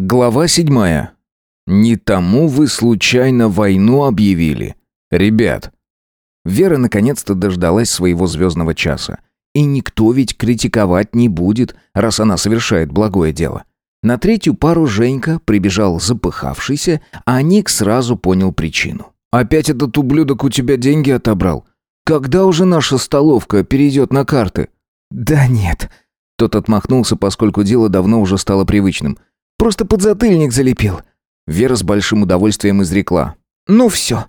Глава седьмая. Не тому вы случайно войну объявили. Ребят. Вера наконец-то дождалась своего звездного часа. И никто ведь критиковать не будет, раз она совершает благое дело. На третью пару Женька прибежал запыхавшийся, а Ник сразу понял причину. «Опять этот ублюдок у тебя деньги отобрал? Когда уже наша столовка перейдет на карты?» «Да нет». Тот отмахнулся, поскольку дело давно уже стало привычным – Просто подзатыльник залепил». Вера с большим удовольствием изрекла. «Ну все.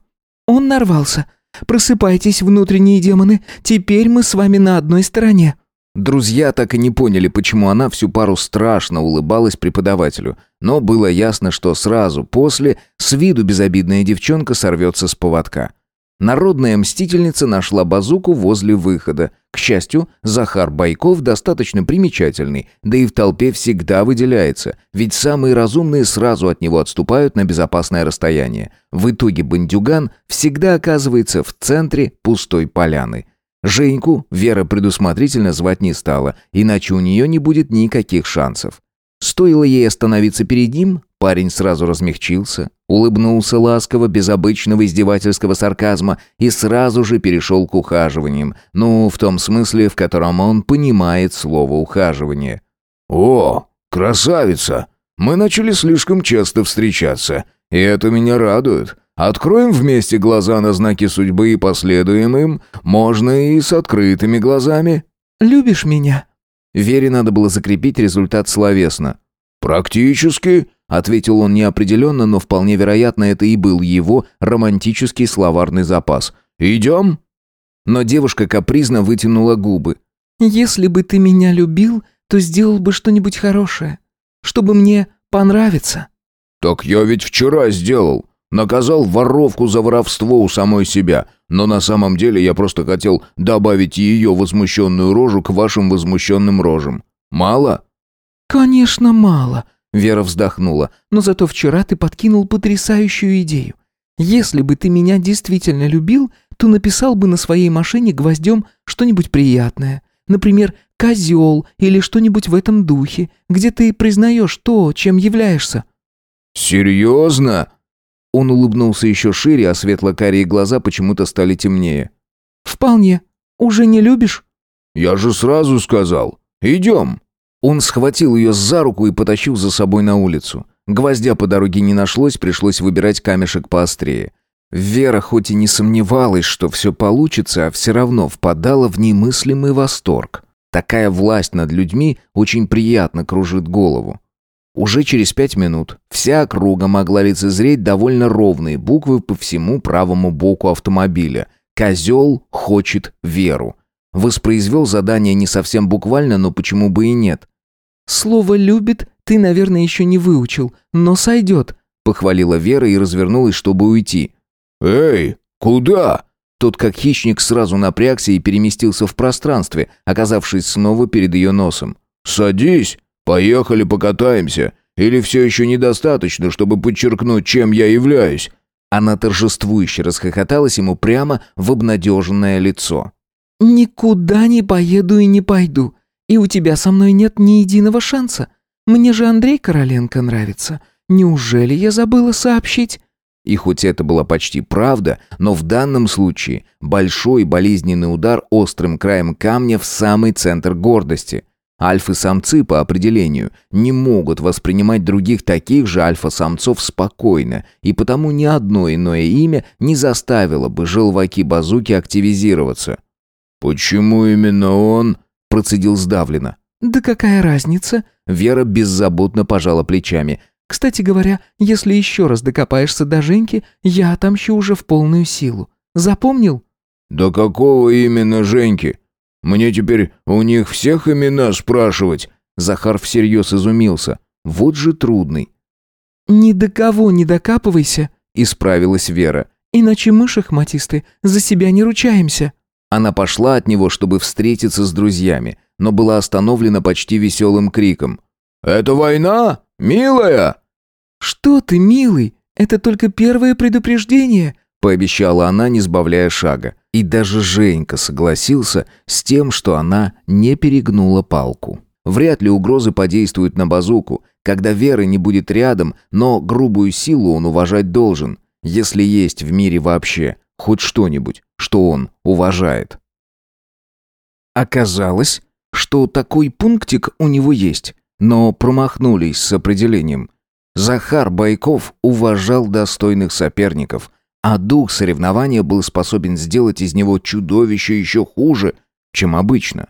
Он нарвался. Просыпайтесь, внутренние демоны. Теперь мы с вами на одной стороне». Друзья так и не поняли, почему она всю пару страшно улыбалась преподавателю, но было ясно, что сразу после с виду безобидная девчонка сорвется с поводка. Народная мстительница нашла базуку возле выхода. К счастью, Захар Байков достаточно примечательный, да и в толпе всегда выделяется, ведь самые разумные сразу от него отступают на безопасное расстояние. В итоге бандюган всегда оказывается в центре пустой поляны. Женьку Вера предусмотрительно звать не стала, иначе у нее не будет никаких шансов. Стоило ей остановиться перед ним, парень сразу размягчился, улыбнулся ласково, без обычного издевательского сарказма и сразу же перешел к ухаживаниям, ну, в том смысле, в котором он понимает слово «ухаживание». «О, красавица! Мы начали слишком часто встречаться, и это меня радует. Откроем вместе глаза на знаки судьбы и последуем им, можно и с открытыми глазами». «Любишь меня?» Вере надо было закрепить результат словесно. «Практически», — ответил он неопределенно, но вполне вероятно, это и был его романтический словарный запас. «Идем?» Но девушка капризно вытянула губы. «Если бы ты меня любил, то сделал бы что-нибудь хорошее, чтобы мне понравиться». «Так я ведь вчера сделал. Наказал воровку за воровство у самой себя, но на самом деле я просто хотел добавить ее возмущенную рожу к вашим возмущенным рожам. Мало?» «Конечно, мало», — Вера вздохнула, «но зато вчера ты подкинул потрясающую идею. Если бы ты меня действительно любил, то написал бы на своей машине гвоздем что-нибудь приятное. Например, козел или что-нибудь в этом духе, где ты признаешь то, чем являешься». «Серьезно?» Он улыбнулся еще шире, а светло-карие глаза почему-то стали темнее. «Вполне. Уже не любишь?» «Я же сразу сказал. Идем». Он схватил ее за руку и потащил за собой на улицу. Гвоздя по дороге не нашлось, пришлось выбирать камешек поострее. Вера хоть и не сомневалась, что все получится, а все равно впадала в немыслимый восторг. Такая власть над людьми очень приятно кружит голову. Уже через пять минут вся округа могла лицезреть довольно ровные буквы по всему правому боку автомобиля. «Козел хочет веру». Воспроизвел задание не совсем буквально, но почему бы и нет. «Слово «любит» ты, наверное, еще не выучил, но сойдет», — похвалила Вера и развернулась, чтобы уйти. «Эй, куда?» Тот, как хищник, сразу напрягся и переместился в пространстве, оказавшись снова перед ее носом. «Садись, поехали покатаемся. Или все еще недостаточно, чтобы подчеркнуть, чем я являюсь?» Она торжествующе расхохоталась ему прямо в обнадеженное лицо. «Никуда не поеду и не пойду. И у тебя со мной нет ни единого шанса. Мне же Андрей Короленко нравится. Неужели я забыла сообщить?» И хоть это была почти правда, но в данном случае большой болезненный удар острым краем камня в самый центр гордости. Альфы-самцы по определению не могут воспринимать других таких же альфа-самцов спокойно, и потому ни одно иное имя не заставило бы желваки-базуки активизироваться. «Почему именно он?» – процедил сдавленно. «Да какая разница?» Вера беззаботно пожала плечами. «Кстати говоря, если еще раз докопаешься до Женьки, я отомщу уже в полную силу. Запомнил?» «Да какого именно Женьки? Мне теперь у них всех имена спрашивать?» Захар всерьез изумился. «Вот же трудный». «Ни до кого не докапывайся», — исправилась Вера. «Иначе мы, шахматисты, за себя не ручаемся». Она пошла от него, чтобы встретиться с друзьями, но была остановлена почти веселым криком. «Это война, милая!» «Что ты, милый? Это только первое предупреждение», пообещала она, не сбавляя шага. И даже Женька согласился с тем, что она не перегнула палку. Вряд ли угрозы подействуют на базуку. когда веры не будет рядом, но грубую силу он уважать должен, если есть в мире вообще хоть что-нибудь, что он уважает. Оказалось, что такой пунктик у него есть, но промахнулись с определением. Захар Байков уважал достойных соперников, а дух соревнования был способен сделать из него чудовище еще хуже, чем обычно.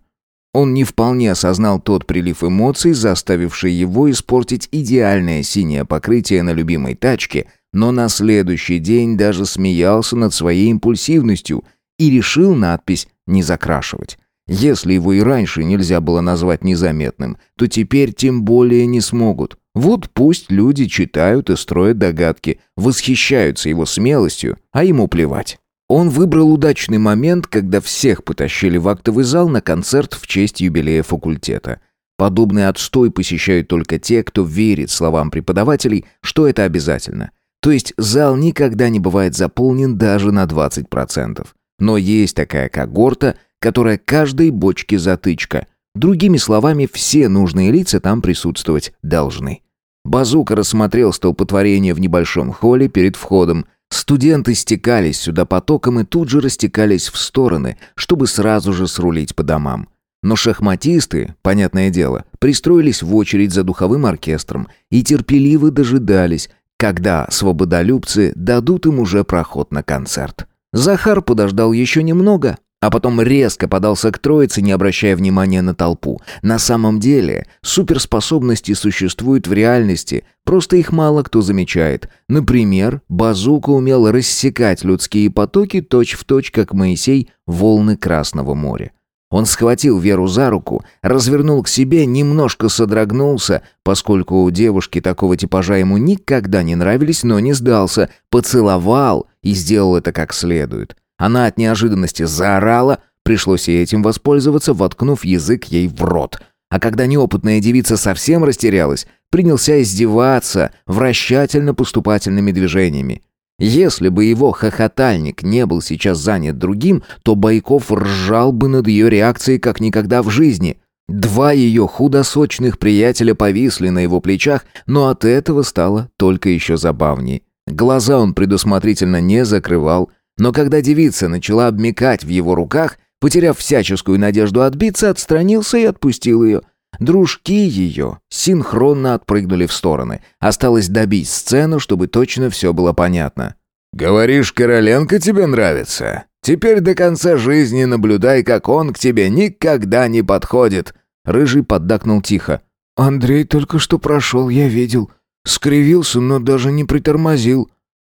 Он не вполне осознал тот прилив эмоций, заставивший его испортить идеальное синее покрытие на любимой тачке, но на следующий день даже смеялся над своей импульсивностью и решил надпись не закрашивать. Если его и раньше нельзя было назвать незаметным, то теперь тем более не смогут. Вот пусть люди читают и строят догадки, восхищаются его смелостью, а ему плевать. Он выбрал удачный момент, когда всех потащили в актовый зал на концерт в честь юбилея факультета. Подобный отстой посещают только те, кто верит словам преподавателей, что это обязательно. То есть зал никогда не бывает заполнен даже на 20%. Но есть такая когорта, которая каждой бочке затычка. Другими словами, все нужные лица там присутствовать должны. Базука рассмотрел столпотворение в небольшом холле перед входом. Студенты стекались сюда потоком и тут же растекались в стороны, чтобы сразу же срулить по домам. Но шахматисты, понятное дело, пристроились в очередь за духовым оркестром и терпеливо дожидались, когда свободолюбцы дадут им уже проход на концерт. Захар подождал еще немного, а потом резко подался к троице, не обращая внимания на толпу. На самом деле, суперспособности существуют в реальности, просто их мало кто замечает. Например, Базука умел рассекать людские потоки точь-в-точь, как Моисей, волны Красного моря. Он схватил Веру за руку, развернул к себе, немножко содрогнулся, поскольку у девушки такого типажа ему никогда не нравились, но не сдался, поцеловал и сделал это как следует. Она от неожиданности заорала, пришлось ей этим воспользоваться, воткнув язык ей в рот. А когда неопытная девица совсем растерялась, принялся издеваться вращательно-поступательными движениями. Если бы его хохотальник не был сейчас занят другим, то Байков ржал бы над ее реакцией как никогда в жизни. Два ее худосочных приятеля повисли на его плечах, но от этого стало только еще забавней. Глаза он предусмотрительно не закрывал, но когда девица начала обмекать в его руках, потеряв всяческую надежду отбиться, отстранился и отпустил ее. Дружки ее синхронно отпрыгнули в стороны. Осталось добить сцену, чтобы точно все было понятно. «Говоришь, Короленко тебе нравится? Теперь до конца жизни наблюдай, как он к тебе никогда не подходит!» Рыжий поддакнул тихо. «Андрей только что прошел, я видел. Скривился, но даже не притормозил».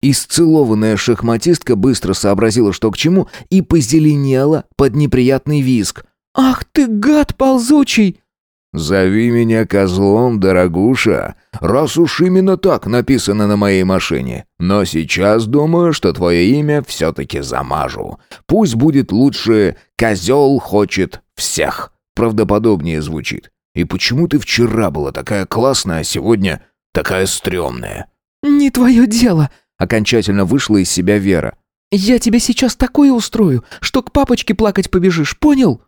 Исцелованная шахматистка быстро сообразила, что к чему, и позеленела под неприятный визг. «Ах ты, гад ползучий!» «Зови меня козлом, дорогуша, раз уж именно так написано на моей машине. Но сейчас думаю, что твое имя все-таки замажу. Пусть будет лучше «Козел хочет всех». Правдоподобнее звучит. И почему ты вчера была такая классная, а сегодня такая стрёмная?» «Не твое дело», Окончательно вышла из себя Вера. «Я тебе сейчас такое устрою, что к папочке плакать побежишь, понял?»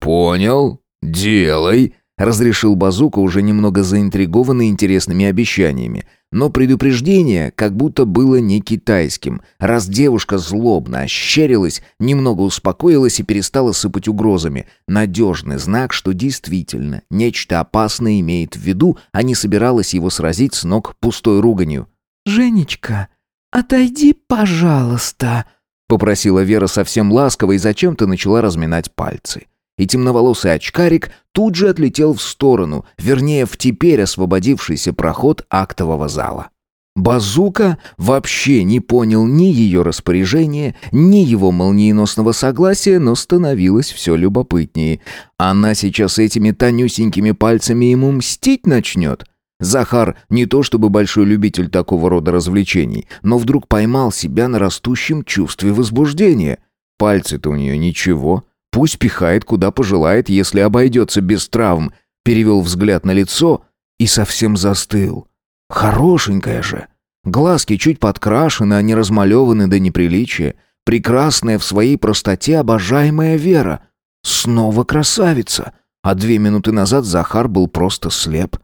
«Понял. Делай», — разрешил Базука, уже немного заинтригованный интересными обещаниями. Но предупреждение как будто было не китайским. Раз девушка злобно ощерилась, немного успокоилась и перестала сыпать угрозами. Надежный знак, что действительно нечто опасное имеет в виду, а не собиралась его сразить с ног пустой руганью. «Женечка, «Отойди, пожалуйста», — попросила Вера совсем ласково и зачем-то начала разминать пальцы. И темноволосый очкарик тут же отлетел в сторону, вернее, в теперь освободившийся проход актового зала. Базука вообще не понял ни ее распоряжения, ни его молниеносного согласия, но становилось все любопытнее. Она сейчас этими тонюсенькими пальцами ему мстить начнет. Захар не то чтобы большой любитель такого рода развлечений, но вдруг поймал себя на растущем чувстве возбуждения. Пальцы-то у нее ничего. Пусть пихает, куда пожелает, если обойдется без травм. Перевел взгляд на лицо и совсем застыл. Хорошенькая же. Глазки чуть подкрашены, а не размалеваны до неприличия. Прекрасная в своей простоте обожаемая Вера. Снова красавица. А две минуты назад Захар был просто слеп.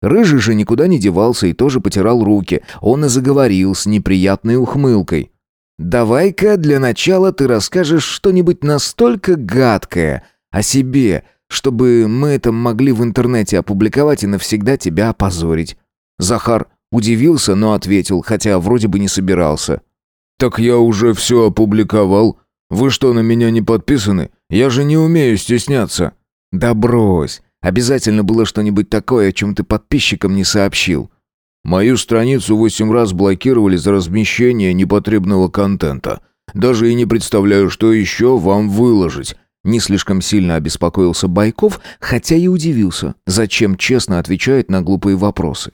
Рыжий же никуда не девался и тоже потирал руки. Он и заговорил с неприятной ухмылкой. «Давай-ка для начала ты расскажешь что-нибудь настолько гадкое о себе, чтобы мы это могли в интернете опубликовать и навсегда тебя опозорить». Захар удивился, но ответил, хотя вроде бы не собирался. «Так я уже все опубликовал. Вы что, на меня не подписаны? Я же не умею стесняться». «Да брось. Обязательно было что-нибудь такое, о чем ты подписчикам не сообщил». Мою страницу восемь раз блокировали за размещение непотребного контента. Даже и не представляю, что еще вам выложить. Не слишком сильно обеспокоился Байков, хотя и удивился, зачем честно отвечает на глупые вопросы.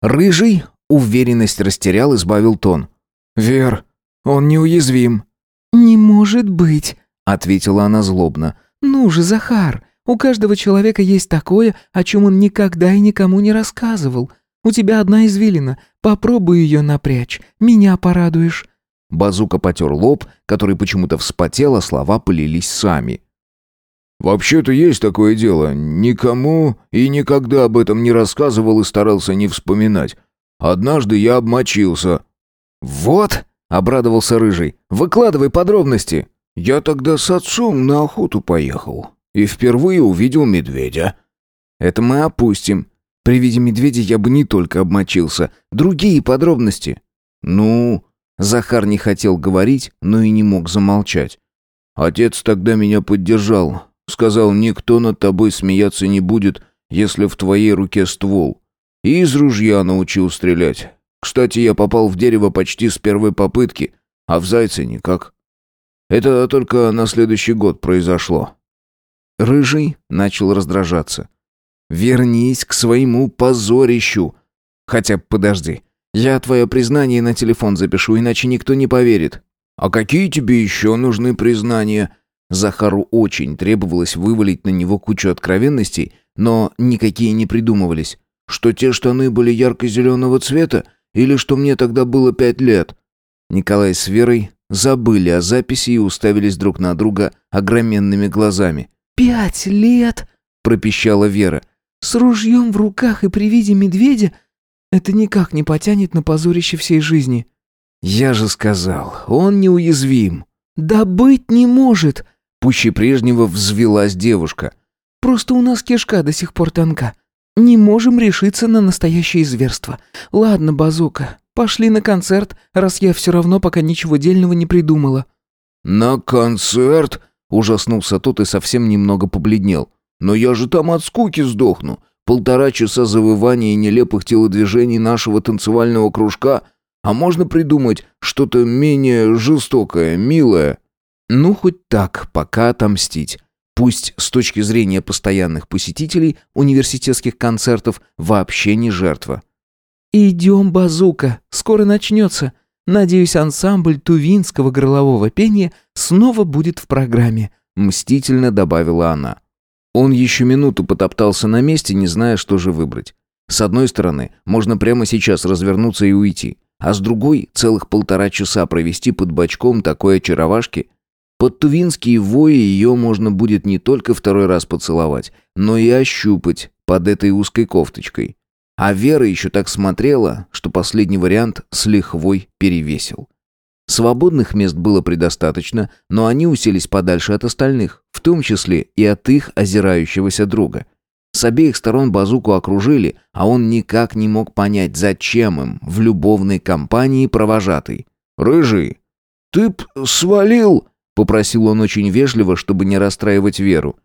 Рыжий уверенность растерял и сбавил тон. «Вер, он неуязвим». «Не может быть», — ответила она злобно. «Ну же, Захар, у каждого человека есть такое, о чем он никогда и никому не рассказывал. У тебя одна извилина. Попробуй ее напрячь. Меня порадуешь». Базука потер лоб, который почему-то вспотел, а слова полились сами. «Вообще-то есть такое дело. Никому и никогда об этом не рассказывал и старался не вспоминать. Однажды я обмочился». «Вот!» — обрадовался Рыжий. «Выкладывай подробности». «Я тогда с отцом на охоту поехал и впервые увидел медведя». «Это мы опустим. При виде медведя я бы не только обмочился. Другие подробности. Ну, Захар не хотел говорить, но и не мог замолчать. Отец тогда меня поддержал. Сказал, никто над тобой смеяться не будет, если в твоей руке ствол. И из ружья научил стрелять. Кстати, я попал в дерево почти с первой попытки, а в зайца никак. Это только на следующий год произошло. Рыжий начал раздражаться. Вернись к своему позорищу. Хотя, подожди. Я твое признание на телефон запишу, иначе никто не поверит. А какие тебе еще нужны признания? Захару очень требовалось вывалить на него кучу откровенностей, но никакие не придумывались. Что те штаны были ярко-зеленого цвета? Или что мне тогда было пять лет? Николай с Верой забыли о записи и уставились друг на друга огроменными глазами. «Пять лет?» – пропищала Вера. С ружьем в руках и при виде медведя это никак не потянет на позорище всей жизни. Я же сказал, он неуязвим. Да быть не может. Пуще прежнего взвелась девушка. Просто у нас кишка до сих пор тонка. Не можем решиться на настоящее зверство. Ладно, базука, пошли на концерт, раз я все равно пока ничего дельного не придумала. На концерт? Ужаснулся тот и совсем немного побледнел. Но я же там от скуки сдохну. Полтора часа завывания и нелепых телодвижений нашего танцевального кружка, а можно придумать что-то менее жестокое, милое. Ну, хоть так, пока отомстить. Пусть с точки зрения постоянных посетителей университетских концертов вообще не жертва. «Идем, базука, скоро начнется. Надеюсь, ансамбль тувинского горлового пения снова будет в программе», мстительно добавила она. Он еще минуту потоптался на месте, не зная, что же выбрать. С одной стороны, можно прямо сейчас развернуться и уйти, а с другой целых полтора часа провести под бочком такой очаровашки. Под тувинские вои ее можно будет не только второй раз поцеловать, но и ощупать под этой узкой кофточкой. А Вера еще так смотрела, что последний вариант с лихвой перевесил. Свободных мест было предостаточно, но они уселись подальше от остальных, в том числе и от их озирающегося друга. С обеих сторон базуку окружили, а он никак не мог понять, зачем им в любовной компании провожатый. «Рыжий, ты б свалил!» — попросил он очень вежливо, чтобы не расстраивать Веру.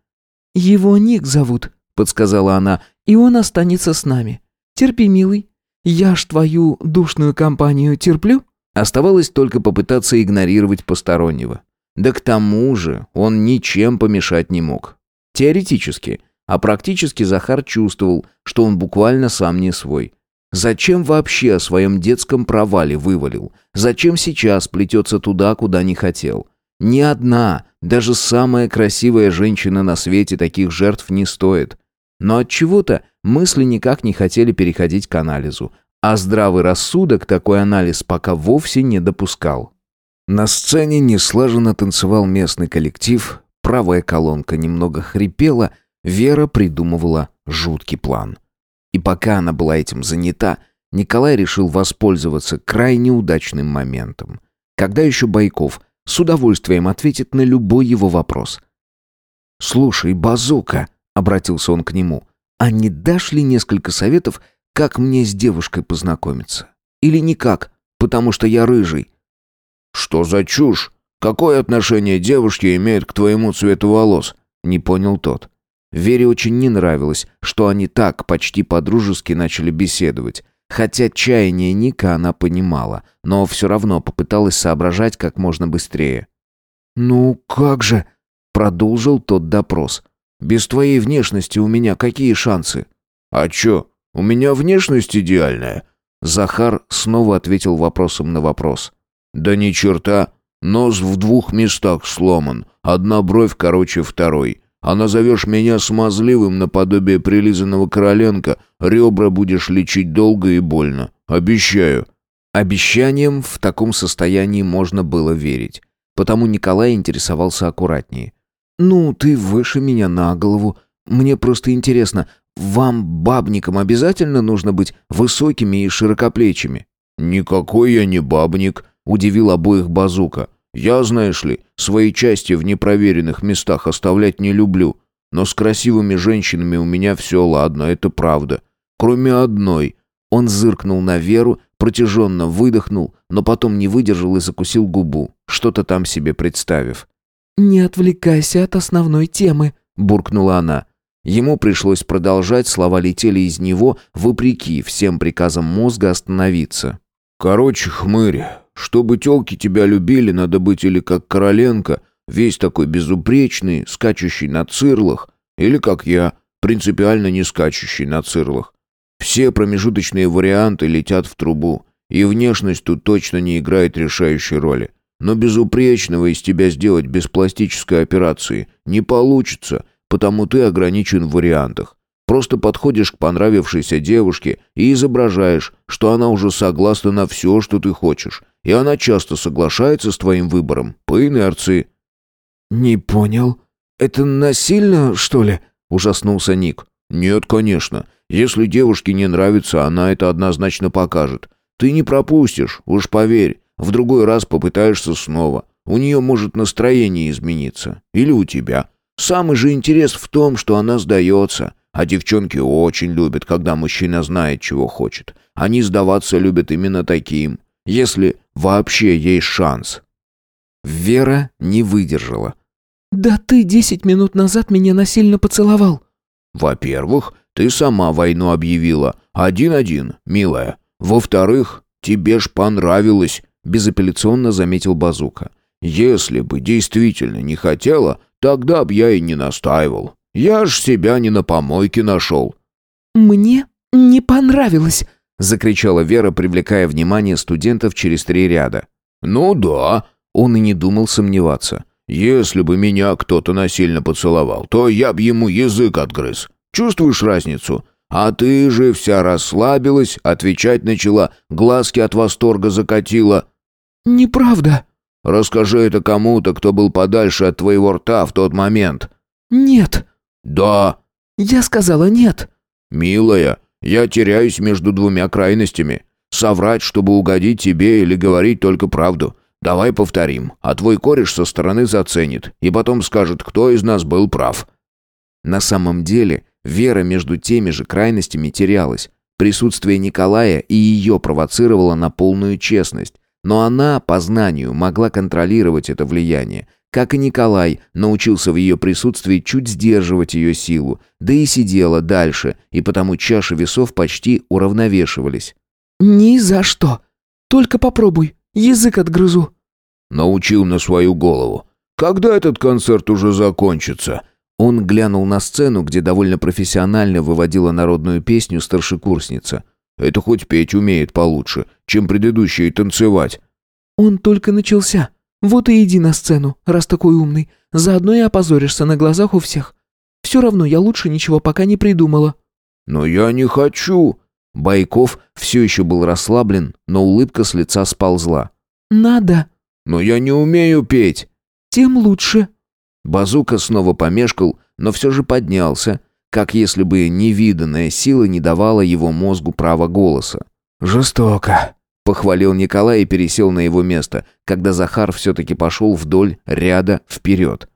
«Его Ник зовут», — подсказала она, — «и он останется с нами. Терпи, милый. Я ж твою душную компанию терплю?» Оставалось только попытаться игнорировать постороннего. Да к тому же он ничем помешать не мог. Теоретически, а практически Захар чувствовал, что он буквально сам не свой. Зачем вообще о своем детском провале вывалил? Зачем сейчас плетется туда, куда не хотел? Ни одна, даже самая красивая женщина на свете таких жертв не стоит. Но от чего-то мысли никак не хотели переходить к анализу, а здравый рассудок такой анализ пока вовсе не допускал. На сцене неслаженно танцевал местный коллектив, правая колонка немного хрипела, Вера придумывала жуткий план. И пока она была этим занята, Николай решил воспользоваться крайне удачным моментом. Когда еще Байков с удовольствием ответит на любой его вопрос. «Слушай, Базука», — обратился он к нему, — «а не дашь ли несколько советов, как мне с девушкой познакомиться? Или никак, потому что я рыжий?» «Что за чушь? Какое отношение девушки имеет к твоему цвету волос?» — не понял тот. Вере очень не нравилось, что они так почти по-дружески начали беседовать. Хотя чаяние Ника она понимала, но все равно попыталась соображать как можно быстрее. «Ну как же?» — продолжил тот допрос. «Без твоей внешности у меня какие шансы?» «А чё, у меня внешность идеальная?» Захар снова ответил вопросом на вопрос. «Да ни черта, нос в двух местах сломан, одна бровь короче второй. А назовешь меня смазливым наподобие прилизанного короленка, ребра будешь лечить долго и больно. Обещаю». Обещанием в таком состоянии можно было верить. Потому Николай интересовался аккуратнее. «Ну, ты выше меня на голову. Мне просто интересно, вам, бабникам, обязательно нужно быть высокими и широкоплечими?» «Никакой я не бабник», — удивил обоих Базука. Я, знаешь ли, свои части в непроверенных местах оставлять не люблю. Но с красивыми женщинами у меня все ладно, это правда. Кроме одной. Он зыркнул на Веру, протяженно выдохнул, но потом не выдержал и закусил губу, что-то там себе представив. «Не отвлекайся от основной темы», — буркнула она. Ему пришлось продолжать, слова летели из него, вопреки всем приказам мозга остановиться. «Короче, хмырь, чтобы тёлки тебя любили, надо быть или как Короленко, весь такой безупречный, скачущий на цирлах, или как я, принципиально не скачущий на цирлах. Все промежуточные варианты летят в трубу, и внешность тут точно не играет решающей роли. Но безупречного из тебя сделать без пластической операции не получится, потому ты ограничен в вариантах. Просто подходишь к понравившейся девушке и изображаешь, что она уже согласна на все, что ты хочешь, и она часто соглашается с твоим выбором, по инерции». «Не понял. Это насильно, что ли?» – ужаснулся Ник. «Нет, конечно. Если девушке не нравится, она это однозначно покажет. Ты не пропустишь, уж поверь. В другой раз попытаешься снова. У нее может настроение измениться. Или у тебя. Самый же интерес в том, что она сдается. А девчонки очень любят, когда мужчина знает, чего хочет. Они сдаваться любят именно таким если вообще есть шанс. Вера не выдержала. «Да ты десять минут назад меня насильно поцеловал». «Во-первых, ты сама войну объявила. Один-один, милая. Во-вторых, тебе ж понравилось», — безапелляционно заметил Базука. «Если бы действительно не хотела, тогда б я и не настаивал. Я ж себя не на помойке нашел». «Мне не понравилось», закричала Вера, привлекая внимание студентов через три ряда. Ну да, он и не думал сомневаться. Если бы меня кто-то насильно поцеловал, то я б ему язык отгрыз. Чувствуешь разницу? А ты же вся расслабилась, отвечать начала, глазки от восторга закатила. Неправда. Расскажи это кому-то, кто был подальше от твоего рта в тот момент. Нет. Да. Я сказала нет. Милая, я теряюсь между двумя крайностями. Соврать, чтобы угодить тебе или говорить только правду. Давай повторим, а твой кореш со стороны заценит и потом скажет, кто из нас был прав». На самом деле, Вера между теми же крайностями терялась. Присутствие Николая и ее провоцировало на полную честность. Но она, по знанию, могла контролировать это влияние, как и Николай, научился в ее присутствии чуть сдерживать ее силу, да и сидела дальше, и потому чаши весов почти уравновешивались. «Ни за что! Только попробуй, язык отгрызу!» Научил на свою голову. «Когда этот концерт уже закончится?» Он глянул на сцену, где довольно профессионально выводила народную песню старшекурсница. «Это хоть петь умеет получше, чем предыдущие танцевать». «Он только начался», вот и иди на сцену, раз такой умный. Заодно и опозоришься на глазах у всех. Все равно я лучше ничего пока не придумала». «Но я не хочу». Байков все еще был расслаблен, но улыбка с лица сползла. «Надо». «Но я не умею петь». «Тем лучше». Базука снова помешкал, но все же поднялся. Как если бы невиданная сила не давала его мозгу права голоса. «Жестоко», — похвалил Николай и пересел на его место, когда Захар все-таки пошел вдоль ряда вперед.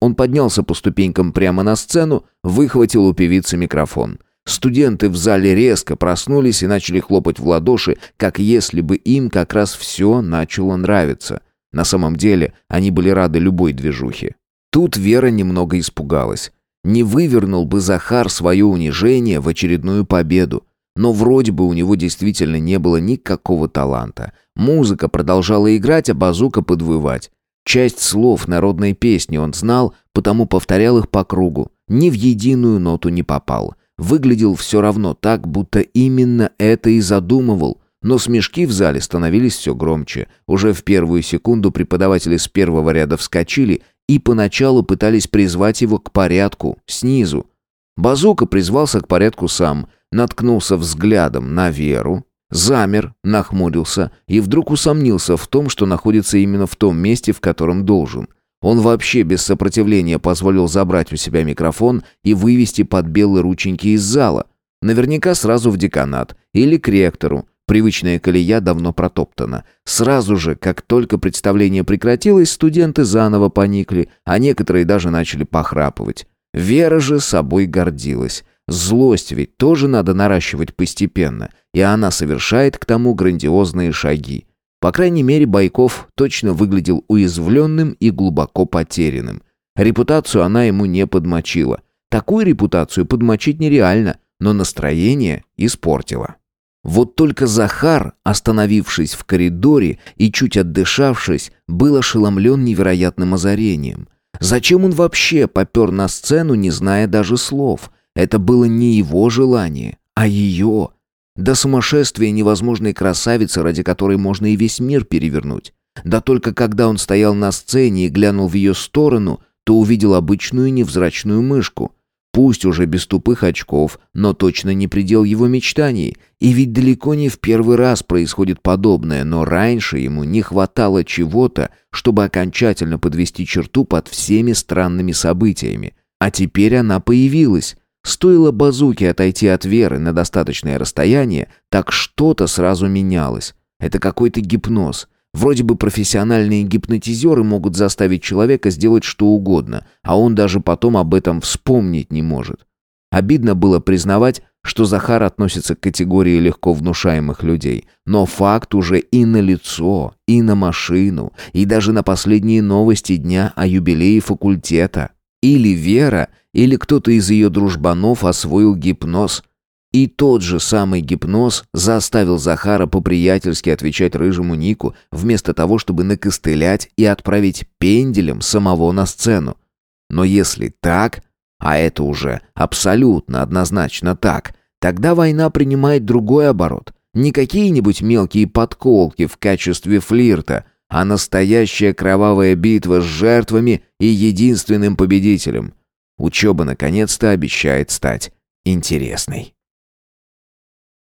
Он поднялся по ступенькам прямо на сцену, выхватил у певицы микрофон. Студенты в зале резко проснулись и начали хлопать в ладоши, как если бы им как раз все начало нравиться. На самом деле они были рады любой движухе. Тут Вера немного испугалась. Не вывернул бы Захар свое унижение в очередную победу. Но вроде бы у него действительно не было никакого таланта. Музыка продолжала играть, а базука подвывать. Часть слов народной песни он знал, потому повторял их по кругу. Ни в единую ноту не попал. Выглядел все равно так, будто именно это и задумывал. Но смешки в зале становились все громче. Уже в первую секунду преподаватели с первого ряда вскочили и поначалу пытались призвать его к порядку, снизу. Базука призвался к порядку сам, наткнулся взглядом на Веру, замер, нахмурился и вдруг усомнился в том, что находится именно в том месте, в котором должен. Он вообще без сопротивления позволил забрать у себя микрофон и вывести под белые рученьки из зала. Наверняка сразу в деканат или к ректору, Привычная колея давно протоптана. Сразу же, как только представление прекратилось, студенты заново поникли, а некоторые даже начали похрапывать. Вера же собой гордилась. Злость ведь тоже надо наращивать постепенно, и она совершает к тому грандиозные шаги. По крайней мере, Байков точно выглядел уязвленным и глубоко потерянным. Репутацию она ему не подмочила. Такую репутацию подмочить нереально, но настроение испортила. Вот только Захар, остановившись в коридоре и чуть отдышавшись, был ошеломлен невероятным озарением. Зачем он вообще попер на сцену, не зная даже слов? Это было не его желание, а ее. До сумасшествия невозможной красавицы, ради которой можно и весь мир перевернуть. Да только когда он стоял на сцене и глянул в ее сторону, то увидел обычную невзрачную мышку. Пусть уже без тупых очков, но точно не предел его мечтаний. И ведь далеко не в первый раз происходит подобное, но раньше ему не хватало чего-то, чтобы окончательно подвести черту под всеми странными событиями. А теперь она появилась. Стоило базуке отойти от Веры на достаточное расстояние, так что-то сразу менялось. Это какой-то гипноз. Вроде бы профессиональные гипнотизеры могут заставить человека сделать что угодно, а он даже потом об этом вспомнить не может. Обидно было признавать, что Захар относится к категории легко внушаемых людей. Но факт уже и на лицо, и на машину, и даже на последние новости дня о юбилее факультета. Или Вера, или кто-то из ее дружбанов освоил гипноз – и тот же самый гипноз заставил Захара по-приятельски отвечать рыжему Нику, вместо того, чтобы накостылять и отправить пенделем самого на сцену. Но если так, а это уже абсолютно однозначно так, тогда война принимает другой оборот. Не какие-нибудь мелкие подколки в качестве флирта, а настоящая кровавая битва с жертвами и единственным победителем. Учеба наконец-то обещает стать интересной.